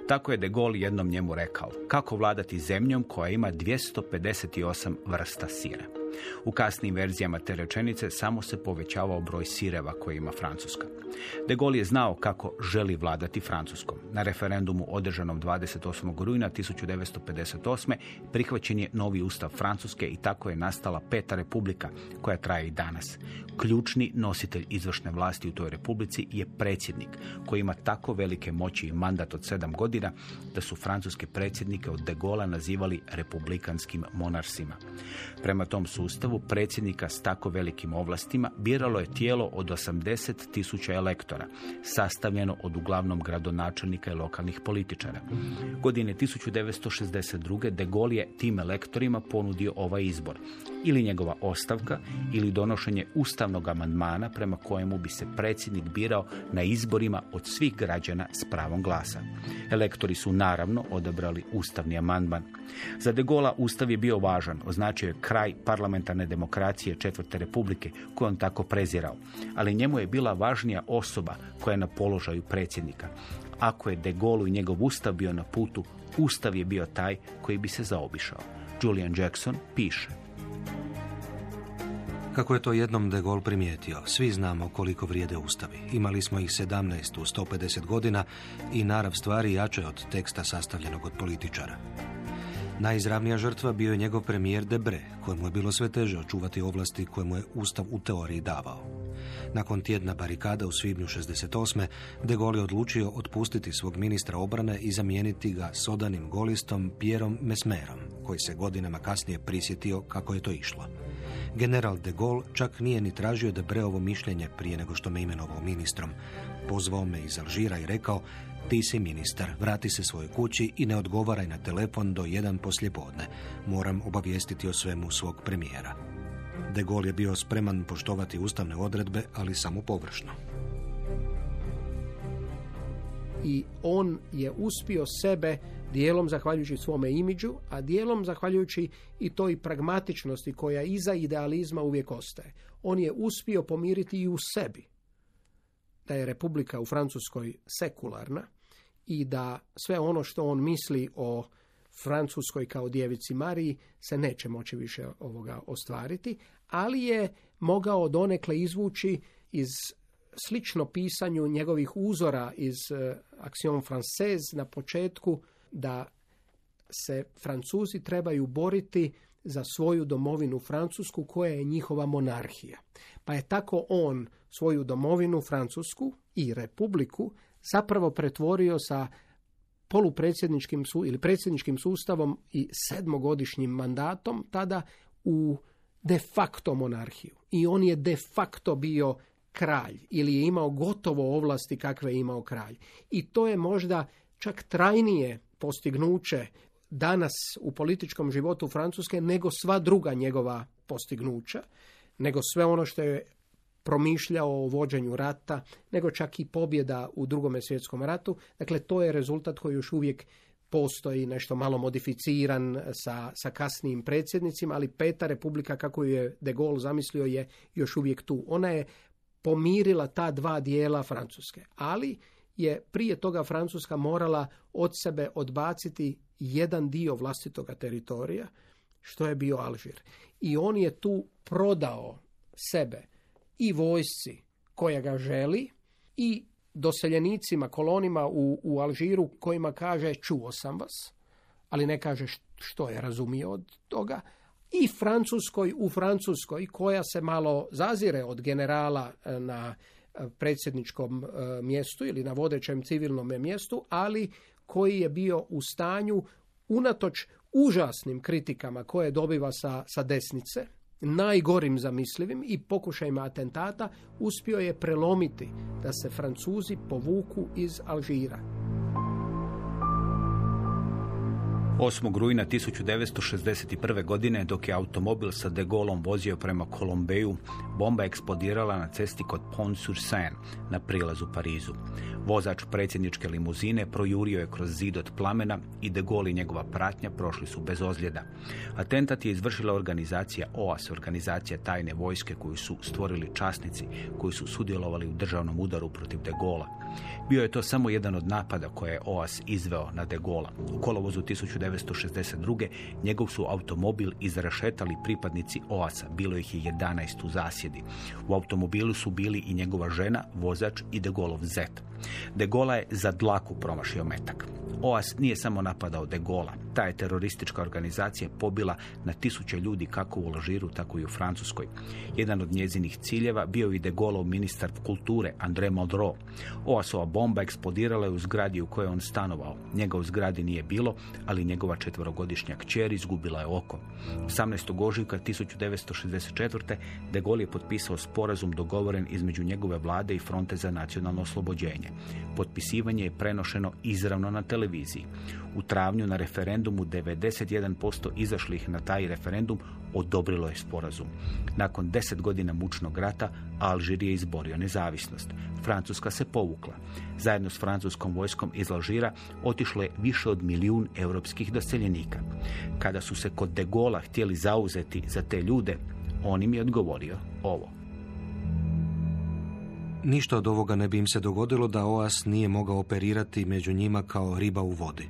Speaker 2: Tako je de Gaulle jednom njemu rekao kako vladati zemljom koja ima 258 vrsta sira. U kasnim verzijama te rečenice samo se povećavao broj sireva koje ima Francuska. De Gaulle je znao kako želi vladati Francuskom. Na referendumu održanom 28. rujna 1958. prihvaćen je novi ustav Francuske i tako je nastala peta republika koja traje i danas. Ključni nositelj izvršne vlasti u toj republici je predsjednik koji ima tako velike moći i mandat od sedam godina da su francuske predsjednike od de Gaulle nazivali republikanskim monarsima. Prema tom sustavu predsjednika s tako velikim ovlastima biralo je tijelo od 80 tisuća elektora, sastavljeno od uglavnom gradonačelnika i lokalnih političara. Godine 1962. de Gaulle je tim elektorima ponudio ovaj izbor. Ili njegova ostavka, ili donošenje ustavnog amandmana prema kojemu bi se predsjednik birao na izborima od svih građana s pravom glasa. Elektori su naravno odabrali ustavni amandman. Za de Gaulle ustav je bio važan, označio je kraj parlamentarne demokracije Četvrte republike, koju on tako prezirao. Ali njemu je bila važnija osoba koja je na položaju predsjednika. Ako je de Gaulle i njegov ustav bio na putu, ustav je bio taj koji bi se zaobišao. Julian Jackson piše.
Speaker 3: Kako je to jednom de Gaulle primijetio, svi znamo koliko vrijede ustavi. Imali smo ih 17 u 150 godina i narav stvari jače od teksta sastavljenog od političara. Najizravnija žrtva bio je njegov premijer Debre, kojemu je bilo sve teže očuvati ovlasti koje mu je Ustav u teoriji davao. Nakon tjedna barikada u svibnju 68. De Gaulle je odlučio otpustiti svog ministra obrane i zamijeniti ga s odanim golistom Pierom Mesmerom, koji se godinama kasnije prisjetio kako je to išlo. General de Gaulle čak nije ni tražio Debreovo mišljenje prije nego što me imenovao ministrom. Pozvao me iz Alžira i rekao ti si ministar, vrati se svojoj kući i ne odgovaraj na telefon do jedan poslijepodne. Moram obavijestiti o svemu svog premijera. De Gaulle je bio spreman poštovati ustavne odredbe, ali samo površno.
Speaker 4: I on je uspio sebe dijelom zahvaljujući svome imidžu, a dijelom zahvaljujući i toj pragmatičnosti koja iza idealizma uvijek ostaje. On je uspio pomiriti i u sebi da je Republika u Francuskoj sekularna i da sve ono što on misli o Francuskoj kao djevici Mariji se neće moći više ovoga ostvariti, ali je mogao donekle izvući iz slično pisanju njegovih uzora iz uh, Action Française na početku da se Francuzi trebaju boriti za svoju domovinu Francusku koja je njihova monarhija. Pa je tako on svoju domovinu Francusku i republiku zapravo pretvorio sa polupredsjedničkim ili predsjedničkim sustavom i sedmogodišnjim mandatom tada u de facto monarhiju. I on je de facto bio kralj ili je imao gotovo ovlasti kakve je imao kralj. I to je možda čak trajnije postignuće danas u političkom životu Francuske nego sva druga njegova postignuća, nego sve ono što je promišljao o vođenju rata, nego čak i pobjeda u drugome svjetskom ratu. Dakle, to je rezultat koji još uvijek postoji nešto malo modificiran sa, sa kasnijim predsjednicima, ali peta republika, kako je de Gaulle zamislio, je još uvijek tu. Ona je pomirila ta dva dijela Francuske, ali je prije toga Francuska morala od sebe odbaciti jedan dio vlastitoga teritorija, što je bio Alžir. I on je tu prodao sebe i vojsci koja ga želi i doseljenicima, kolonima u, u Alžiru kojima kaže čuo sam vas, ali ne kaže što je razumio od toga, i Francuskoj u Francuskoj koja se malo zazire od generala e, na e, predsjedničkom e, mjestu ili na vodećem civilnom mjestu, ali koji je bio u stanju unatoč užasnim kritikama koje dobiva sa, sa desnice, najgorim zamislivim i pokušajima atentata, uspio je prelomiti da se Francuzi povuku iz Alžira.
Speaker 2: 8. rujna 1961. godine, dok je automobil sa De Gaulom vozio prema Kolombeju, bomba eksplodirala na cesti kod Pont-sur-Seine na prilazu Parizu. Vozač predsjedničke limuzine projurio je kroz zid od plamena i De Gaulle i njegova pratnja prošli su bez ozljeda. Atentat je izvršila organizacija OAS, organizacija tajne vojske koju su stvorili časnici koji su sudjelovali u državnom udaru protiv De Gaulle. Bio je to samo jedan od napada koje je OAS izveo na De Gaulle. U kolovozu 1962. njegov su automobil izrašetali pripadnici OAS-a, bilo ih je 11 u zasjedi. U automobilu su bili i njegova žena, vozač i De Gaulleov zet. De Gola je za dlaku promašio metak. OAS nije samo napadao De Gola. Ta je teroristička organizacija pobila na tisuće ljudi kako u Alžiru, tako i u Francuskoj. Jedan od njezinih ciljeva bio i De Gaulov ministar kulture, André Malraux. OAS-ova bomba eksplodirala je u zgradi u kojoj on stanovao. Njega u zgradi nije bilo, ali njegova četverogodišnja kćer izgubila je oko. 18. ožujka 1964. De Gaulle je potpisao sporazum dogovoren između njegove vlade i fronte za nacionalno oslobođenje. Potpisivanje je prenošeno izravno na televiziji. U travnju na referendumu 91% izašlih na taj referendum odobrilo je sporazum. Nakon deset godina mučnog rata Alžir je izborio nezavisnost. Francuska se povukla. Zajedno s francuskom vojskom iz Alžira otišlo je više od milijun europskih doseljenika. Kada su se kod De Gola htjeli zauzeti za te ljude, on im je odgovorio ovo.
Speaker 3: Ništa od ovoga ne bi im se dogodilo da OAS nije mogao operirati među njima kao riba u vodi.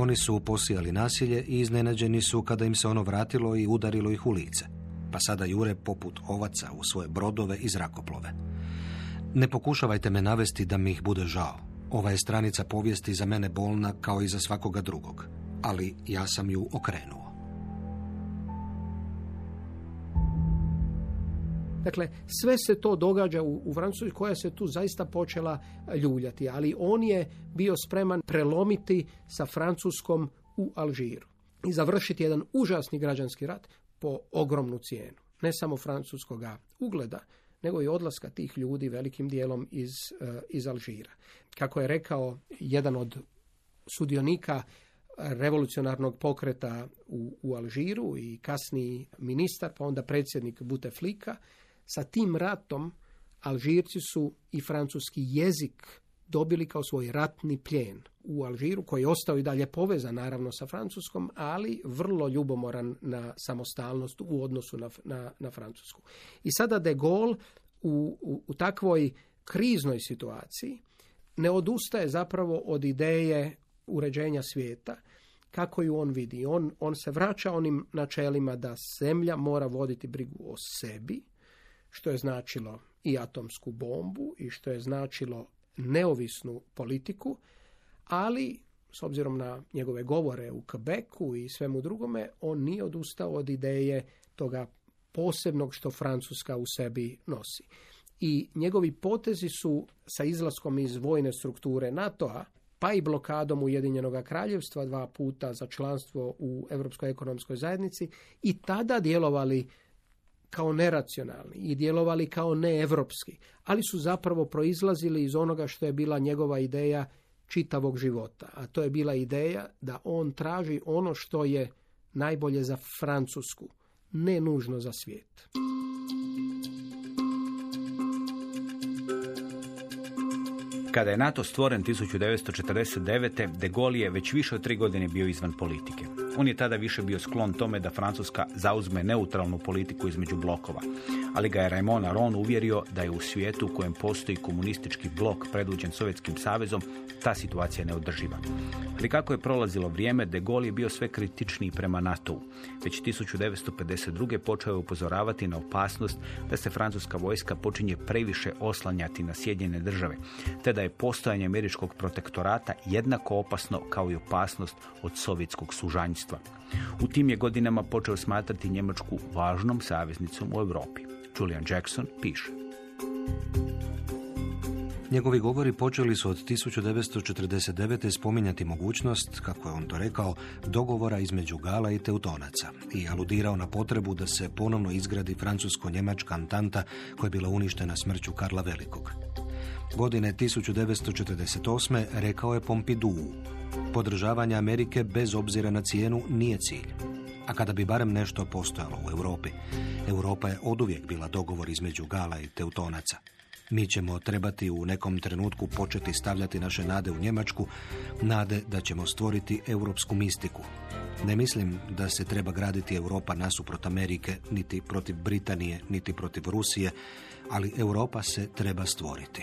Speaker 3: Oni su posijali nasilje i iznenađeni su kada im se ono vratilo i udarilo ih u lice. Pa sada jure poput ovaca u svoje brodove i zrakoplove. Ne pokušavajte me navesti da mi ih bude žao. Ova je stranica povijesti za mene bolna kao i za svakoga drugog. Ali ja sam ju okrenuo.
Speaker 4: Dakle, sve se to događa u, u Francuskoj koja se tu zaista počela ljuljati, ali on je bio spreman prelomiti sa Francuskom u Alžiru i završiti jedan užasni građanski rat po ogromnu cijenu. Ne samo francuskoga ugleda, nego i odlaska tih ljudi velikim dijelom iz, eh, iz Alžira. Kako je rekao jedan od sudionika revolucionarnog pokreta u, u Alžiru i kasniji ministar, pa onda predsjednik Buteflika, sa tim ratom Alžirci su i francuski jezik dobili kao svoj ratni plijen u Alžiru, koji je ostao i dalje povezan naravno sa Francuskom, ali vrlo ljubomoran na samostalnost u odnosu na, na, na Francusku. I sada de Gaulle u, u, u takvoj kriznoj situaciji ne odustaje zapravo od ideje uređenja svijeta kako ju on vidi. On, on se vraća onim načelima da zemlja mora voditi brigu o sebi, što je značilo i atomsku bombu i što je značilo neovisnu politiku, ali s obzirom na njegove govore u Quebecu i svemu drugome, on nije odustao od ideje toga posebnog što Francuska u sebi nosi. I njegovi potezi su sa izlaskom iz vojne strukture NATO-a, pa i blokadom Ujedinjenog kraljevstva dva puta za članstvo u Europskoj ekonomskoj zajednici i tada djelovali kao neracionalni i djelovali kao neevropski, ali su zapravo proizlazili iz onoga što je bila njegova ideja čitavog života, a to je bila ideja da on traži ono što je najbolje za Francusku, ne nužno za svijet.
Speaker 2: Kada je NATO stvoren 1949. de Gaulle je već više od tri godine bio izvan politike. On je tada više bio sklon tome da Francuska zauzme neutralnu politiku između blokova, ali ga je Raymond Aron uvjerio da je u svijetu u kojem postoji komunistički blok predvođen Sovjetskim savezom ta situacija neodrživa. Ali kako je prolazilo vrijeme, de Gaulle je bio sve kritičniji prema NATO-u. Već 1952. počeo je upozoravati na opasnost da se francuska vojska počinje previše oslanjati na Sjedinjene države, te da je postojanje američkog protektorata jednako opasno kao i opasnost od sovjetskog sužanjstva. U tim je godinama počeo smatrati Njemačku važnom saveznicom u Europi. Julian Jackson piše.
Speaker 3: Njegovi govori počeli su od 1949. spominjati mogućnost, kako je on to rekao, dogovora između Gala i Teutonaca i aludirao na potrebu da se ponovno izgradi francusko-njemačka antanta koja je bila uništena smrću Karla Velikog. Godine 1948. rekao je Pompidou, podržavanje Amerike bez obzira na cijenu nije cilj. A kada bi barem nešto postojalo u Europi, Europa je oduvijek bila dogovor između Gala i Teutonaca. Mi ćemo trebati u nekom trenutku početi stavljati naše nade u Njemačku, nade da ćemo stvoriti europsku mistiku. Ne mislim da se treba graditi Europa nasuprot Amerike, niti protiv Britanije, niti protiv Rusije, ali Europa se treba stvoriti.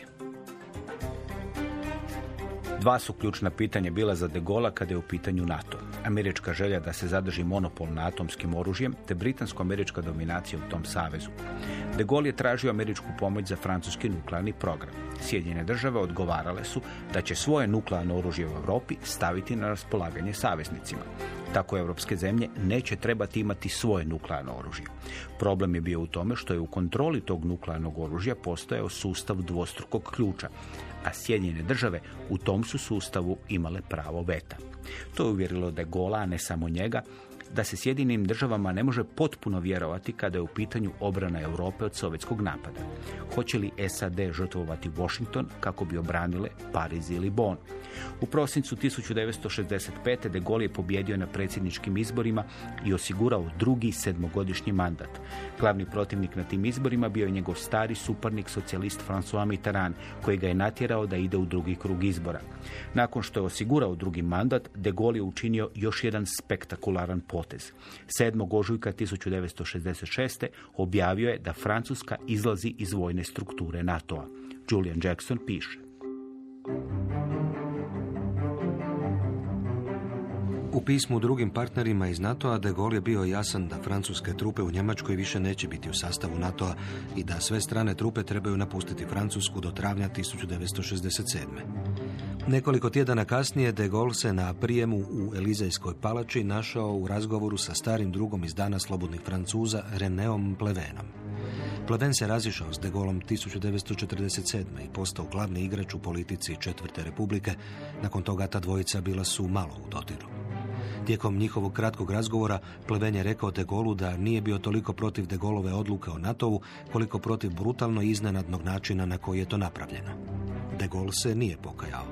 Speaker 2: Dva su ključna pitanja bila za De Gola kada je u pitanju NATO. Američka želja da se zadrži monopol na atomskim oružjem, te britansko-američka dominacija u tom savezu. De Gaulle je tražio američku pomoć za francuski nuklearni program. Sjedinjene države odgovarale su da će svoje nuklearno oružje u Europi staviti na raspolaganje saveznicima. Tako europske zemlje neće trebati imati svoje nuklearno oružje. Problem je bio u tome što je u kontroli tog nuklearnog oružja postojao sustav dvostrukog ključa, a Sjedinjene države u tom su sustavu imale pravo veta. To je uvjerilo da je Gola, a ne samo njega, da se Sjedinim državama ne može potpuno vjerovati kada je u pitanju obrana Europe od sovjetskog napada. Hoće li SAD žrtvovati Washington kako bi obranile Pariz ili Bonn? U prosincu 1965. de Gaulle je pobjedio na predsjedničkim izborima i osigurao drugi sedmogodišnji mandat. Glavni protivnik na tim izborima bio je njegov stari suparnik socijalist François Mitterrand, koji ga je natjerao da ide u drugi krug izbora. Nakon što je osigurao drugi mandat, de Gaulle je učinio još jedan spektakularan potez. 7. ožujka 1966. objavio je da Francuska izlazi iz vojne strukture NATO-a. Julian Jackson piše.
Speaker 3: U pismu drugim partnerima iz NATO-a de Gaulle je bio jasan da francuske trupe u Njemačkoj više neće biti u sastavu NATO-a i da sve strane trupe trebaju napustiti Francusku do travnja 1967. Nekoliko tjedana kasnije de Gaulle se na prijemu u Elizejskoj palači našao u razgovoru sa starim drugom iz dana slobodnih Francuza Reneom Plevenom. Pleven se razišao s de Gaulleom 1947. i postao glavni igrač u politici Četvrte republike. Nakon toga ta dvojica bila su malo u dotiru. Tijekom njihovog kratkog razgovora Pleven je rekao de Gaullu da nije bio toliko protiv de Gaulove odluke o NATO-u koliko protiv brutalno iznenadnog načina na koji je to napravljeno. De Gaulle se nije pokajao.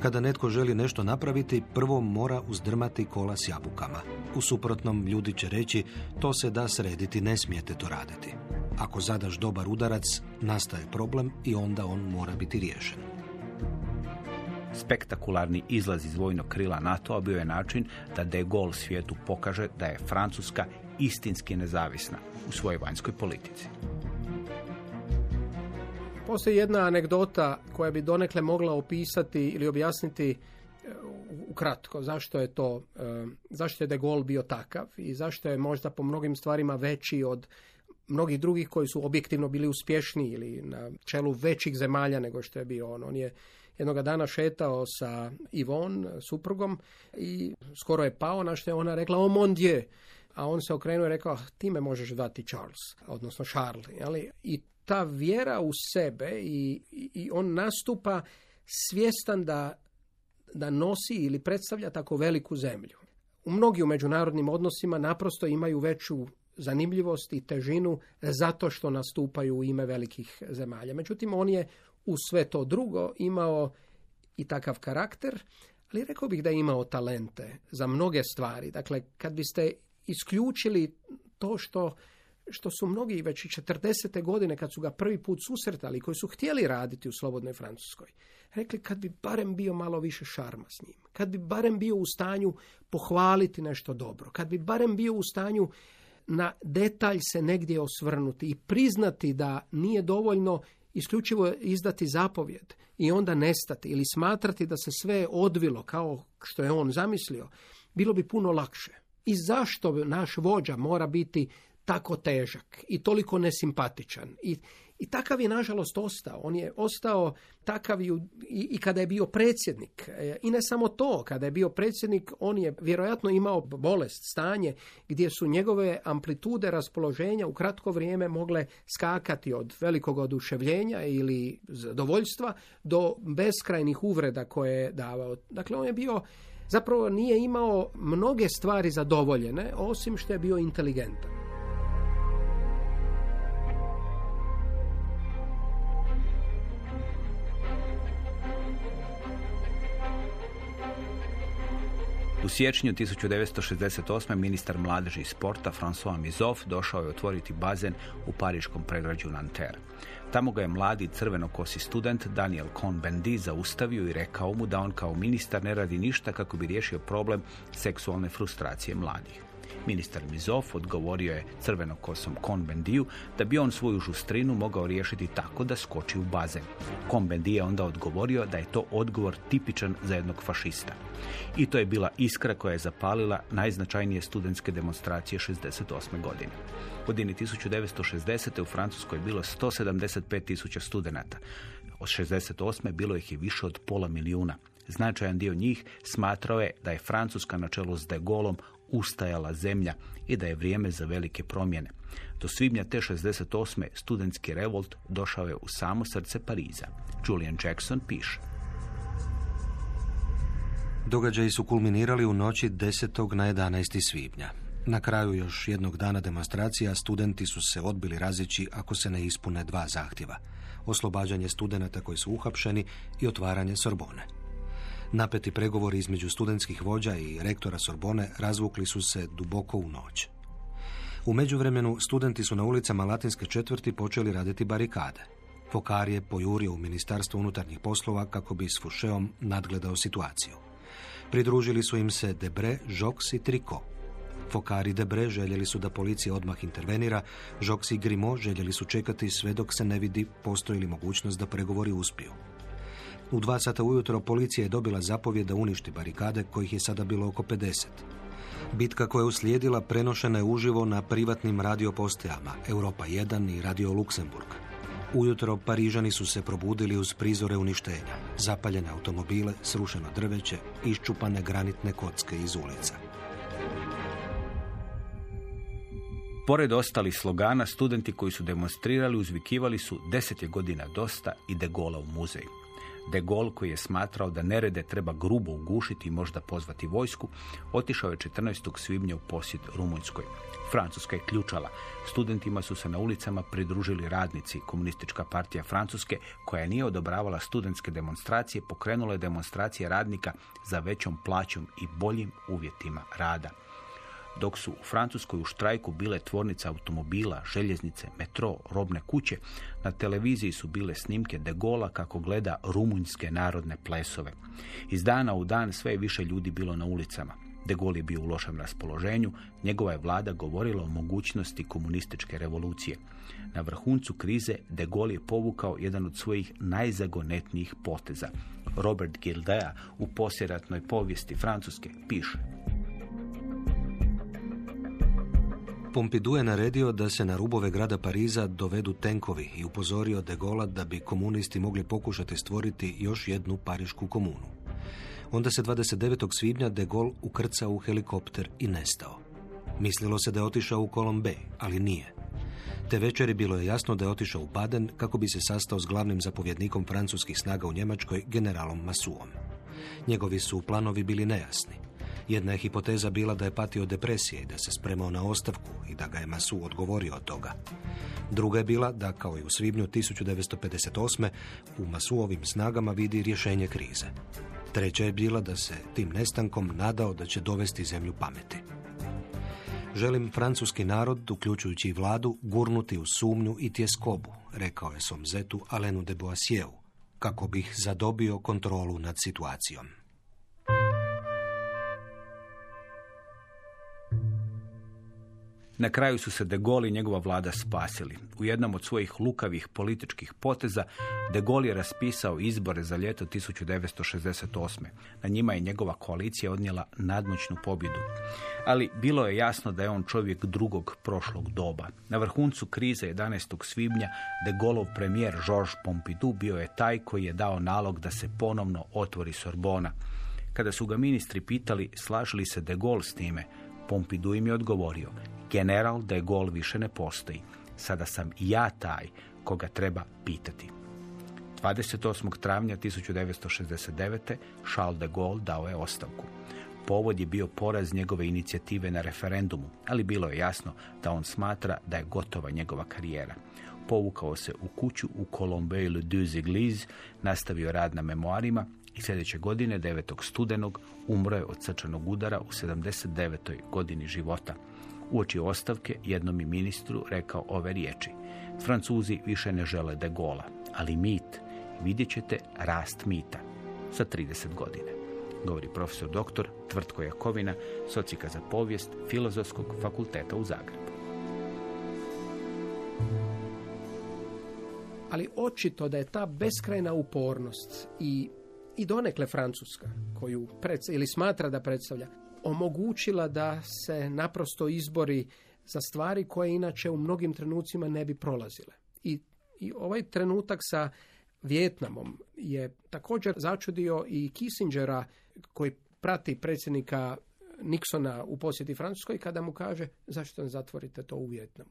Speaker 3: Kada netko želi nešto napraviti, prvo mora uzdrmati kola s jabukama. U suprotnom, ljudi će reći, to se da srediti, ne smijete to raditi. Ako zadaš dobar udarac, nastaje problem i onda on mora biti riješen.
Speaker 2: Spektakularni izlaz iz vojnog krila NATO-a bio je način da de Gaulle svijetu pokaže da je Francuska istinski nezavisna u svojoj vanjskoj politici.
Speaker 4: Postoji jedna anegdota koja bi donekle mogla opisati ili objasniti ukratko, zašto je to, e, zašto je De Gaulle bio takav i zašto je možda po mnogim stvarima veći od mnogih drugih koji su objektivno bili uspješni ili na čelu većih zemalja nego što je bio on. On je jednoga dana šetao sa Ivon, suprugom, i skoro je pao, na što je ona rekla, o mon dieu. A on se okrenuo i rekao, ti me možeš dati Charles, odnosno Charles. Ali I ta vjera u sebe i, i on nastupa svjestan da, da nosi ili predstavlja tako veliku zemlju. U mnogi u međunarodnim odnosima naprosto imaju veću zanimljivost i težinu zato što nastupaju u ime velikih zemalja. Međutim, on je u sve to drugo imao i takav karakter, ali rekao bih da je imao talente za mnoge stvari. Dakle, kad biste isključili to što što su mnogi već i 40. godine kad su ga prvi put susretali, koji su htjeli raditi u Slobodnoj Francuskoj, rekli kad bi barem bio malo više šarma s njim, kad bi barem bio u stanju pohvaliti nešto dobro, kad bi barem bio u stanju na detalj se negdje osvrnuti i priznati da nije dovoljno isključivo izdati zapovjed i onda nestati ili smatrati da se sve odvilo kao što je on zamislio, bilo bi puno lakše. I zašto naš vođa mora biti tako težak i toliko nesimpatičan i i takav je nažalost ostao. On je ostao takav i, i, kada je bio predsjednik. E, I ne samo to, kada je bio predsjednik, on je vjerojatno imao bolest, stanje, gdje su njegove amplitude raspoloženja u kratko vrijeme mogle skakati od velikog oduševljenja ili zadovoljstva do beskrajnih uvreda koje je davao. Dakle, on je bio zapravo nije imao mnoge stvari zadovoljene, osim što je bio inteligentan.
Speaker 2: U siječnju 1968. ministar mladeži i sporta François Mizov došao je otvoriti bazen u pariškom pregrađu Nanterre. Tamo ga je mladi crvenokosi student Daniel Cohn-Bendit zaustavio i rekao mu da on kao ministar ne radi ništa kako bi riješio problem seksualne frustracije mladih. Ministar Mizov odgovorio je crvenokosom Konbendiju da bi on svoju žustrinu mogao riješiti tako da skoči u bazen. Konbendi je onda odgovorio da je to odgovor tipičan za jednog fašista. I to je bila iskra koja je zapalila najznačajnije studentske demonstracije 68. godine. U godini 1960. u Francuskoj je bilo 175 tisuća studenata. Od 68. bilo ih je više od pola milijuna. Značajan dio njih smatrao je da je Francuska na čelu s de Gaulom ustajala zemlja i da je vrijeme za velike promjene. Do svibnja te 68. studentski revolt došao je u samo srce Pariza. Julian Jackson piše.
Speaker 3: Događaji su kulminirali u noći 10. na 11. svibnja. Na kraju još jednog dana demonstracija studenti su se odbili razići ako se ne ispune dva zahtjeva. Oslobađanje studenata koji su uhapšeni i otvaranje Sorbone. Napeti pregovori između studentskih vođa i rektora Sorbone razvukli su se duboko u noć. U međuvremenu studenti su na ulicama Latinske četvrti počeli raditi barikade. Fokar je pojurio u Ministarstvo unutarnjih poslova kako bi s Fušeom nadgledao situaciju. Pridružili su im se Debre, Jox i Triko. Fokar i Debre željeli su da policija odmah intervenira, Jox i Grimo željeli su čekati sve dok se ne vidi postoji li mogućnost da pregovori uspiju. U dva sata ujutro policija je dobila zapovjed da uništi barikade, kojih je sada bilo oko 50. Bitka koja je uslijedila prenošena je uživo na privatnim radiopostajama Europa 1 i Radio Luksemburg. Ujutro Parižani su se probudili uz prizore uništenja, zapaljene automobile, srušeno drveće, iščupane granitne kocke iz ulica.
Speaker 2: Pored ostalih slogana, studenti koji su demonstrirali uzvikivali su deset je godina dosta i de Gola u muzej. De Gaulle, koji je smatrao da nerede treba grubo ugušiti i možda pozvati vojsku, otišao je 14. svibnja u posjet Rumunjskoj. Francuska je ključala. Studentima su se na ulicama pridružili radnici. Komunistička partija Francuske, koja nije odobravala studentske demonstracije, pokrenula je demonstracije radnika za većom plaćom i boljim uvjetima rada dok su u Francuskoj u štrajku bile tvornice automobila, željeznice, metro, robne kuće, na televiziji su bile snimke de Gola kako gleda rumunjske narodne plesove. Iz dana u dan sve više ljudi bilo na ulicama. De Gaulle je bio u lošem raspoloženju, njegova je vlada govorila o mogućnosti komunističke revolucije. Na vrhuncu krize De Gaulle je povukao jedan od svojih najzagonetnijih poteza. Robert Gildea u posjeratnoj povijesti Francuske piše
Speaker 3: Pompidou je naredio da se na rubove grada Pariza dovedu tenkovi i upozorio de Gola da bi komunisti mogli pokušati stvoriti još jednu parišku komunu. Onda se 29. svibnja de Gaulle ukrcao u helikopter i nestao. Mislilo se da je otišao u Colombe, ali nije. Te večeri bilo je jasno da je otišao u Baden kako bi se sastao s glavnim zapovjednikom francuskih snaga u Njemačkoj, generalom Masuom. Njegovi su planovi bili nejasni. Jedna je hipoteza bila da je patio depresije i da se spremao na ostavku i da ga je Masu odgovorio od toga. Druga je bila da, kao i u svibnju 1958. u Masuovim snagama vidi rješenje krize. Treća je bila da se tim nestankom nadao da će dovesti zemlju pameti. Želim francuski narod, uključujući i vladu, gurnuti u sumnju i tjeskobu, rekao je Somzetu Alenu de Boissieru, kako bih zadobio kontrolu nad situacijom.
Speaker 2: Na kraju su se De Gaulle i njegova vlada spasili. U jednom od svojih lukavih političkih poteza De Gaulle je raspisao izbore za ljeto 1968. Na njima je njegova koalicija odnijela nadmoćnu pobjedu. Ali bilo je jasno da je on čovjek drugog prošlog doba. Na vrhuncu krize 11. svibnja De Gaulleov premijer Georges Pompidou bio je taj koji je dao nalog da se ponovno otvori Sorbona. Kada su ga ministri pitali slažili se De Gaulle s time, Pompidou im je odgovorio, general de Gaulle više ne postoji. Sada sam ja taj koga treba pitati. 28. travnja 1969. Charles de Gaulle dao je ostavku. Povod je bio poraz njegove inicijative na referendumu, ali bilo je jasno da on smatra da je gotova njegova karijera. Povukao se u kuću u Colombe le Églises, nastavio rad na memoarima i sljedeće godine, 9. studenog, umro je od srčanog udara u 79. godini života. Uoči ostavke jednom i ministru rekao ove riječi. Francuzi više ne žele de gola, ali mit, vidjet ćete rast mita za 30 godina. Govori profesor doktor Tvrtko Jakovina, socika za povijest Filozofskog fakulteta u Zagrebu.
Speaker 4: Ali očito da je ta beskrajna upornost i i donekle Francuska, koju pred, ili smatra da predstavlja, omogućila da se naprosto izbori za stvari koje inače u mnogim trenucima ne bi prolazile. I, i ovaj trenutak sa Vjetnamom je također začudio i Kissingera koji prati predsjednika Nixona u posjeti Francuskoj kada mu kaže zašto ne zatvorite to u Vjetnamu.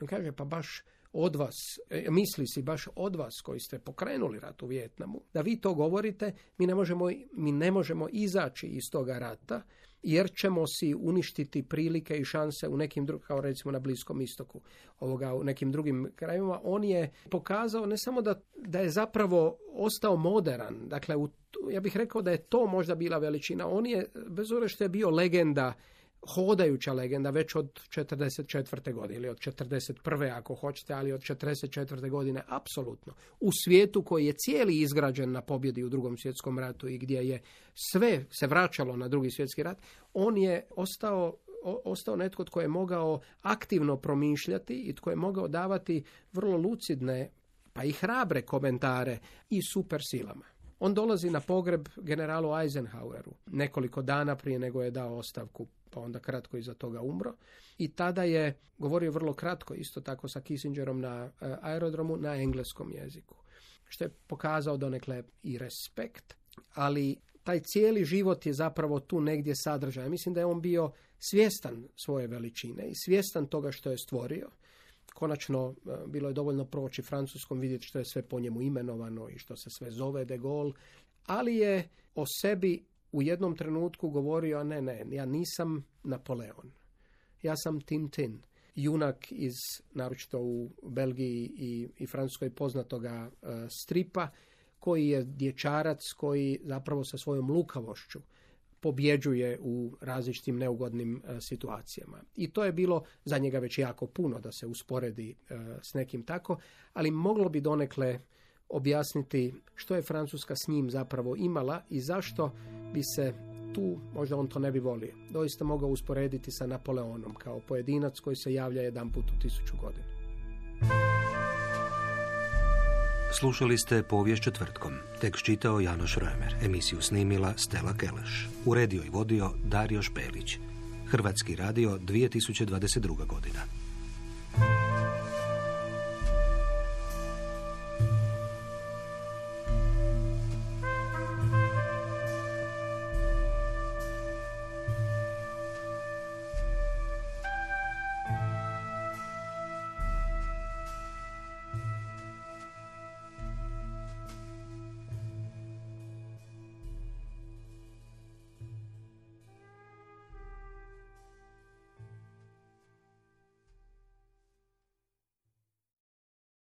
Speaker 4: On kaže pa baš od vas, e, misli si baš od vas koji ste pokrenuli rat u Vjetnamu, da vi to govorite, mi ne možemo, mi ne možemo izaći iz toga rata, jer ćemo si uništiti prilike i šanse u nekim drugim, kao recimo na Bliskom istoku, ovoga, u nekim drugim krajevima. On je pokazao ne samo da, da je zapravo ostao moderan, dakle, u, ja bih rekao da je to možda bila veličina. On je, bez obzira što je bio legenda hodajuća legenda već od 44. godine ili od 41. ako hoćete, ali od 44. godine apsolutno. U svijetu koji je cijeli izgrađen na pobjedi u drugom svjetskom ratu i gdje je sve se vraćalo na drugi svjetski rat, on je ostao ostao netko tko je mogao aktivno promišljati i tko je mogao davati vrlo lucidne pa i hrabre komentare i super silama. On dolazi na pogreb generalu Eisenhoweru nekoliko dana prije nego je dao ostavku pa onda kratko iza toga umro. I tada je govorio vrlo kratko, isto tako sa Kissingerom na eh, aerodromu, na engleskom jeziku. Što je pokazao donekle i respekt, ali taj cijeli život je zapravo tu negdje sadržaj. Mislim da je on bio svjestan svoje veličine i svjestan toga što je stvorio. Konačno, eh, bilo je dovoljno proći francuskom, vidjeti što je sve po njemu imenovano i što se sve zove de Gaulle, ali je o sebi u jednom trenutku govorio, ne, ne, ja nisam Napoleon. Ja sam Tintin, junak iz, naročito u Belgiji i, i Francuskoj poznatoga uh, stripa, koji je dječarac koji zapravo sa svojom lukavošću pobjeđuje u različitim neugodnim uh, situacijama. I to je bilo za njega već jako puno da se usporedi uh, s nekim tako, ali moglo bi donekle objasniti što je Francuska s njim zapravo imala i zašto bi se tu, možda on to ne bi volio, doista mogao usporediti sa Napoleonom kao pojedinac koji se javlja jedan put u tisuću godina.
Speaker 3: Slušali ste povijest četvrtkom. Tekst čitao Janoš Römer. Emisiju snimila Stela Keleš. Uredio i vodio Dario Špelić. Hrvatski radio 2022. godina.